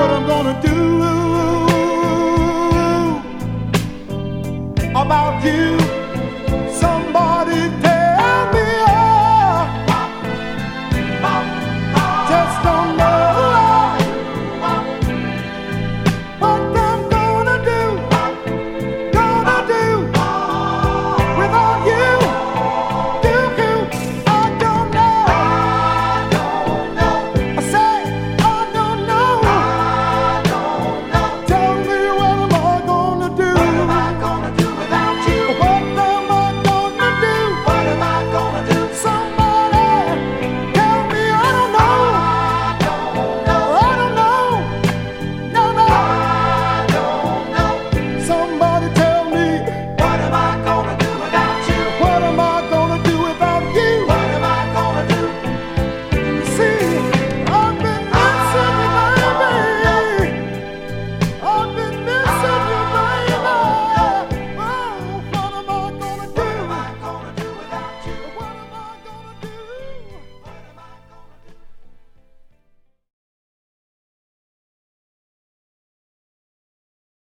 what I'm gonna do.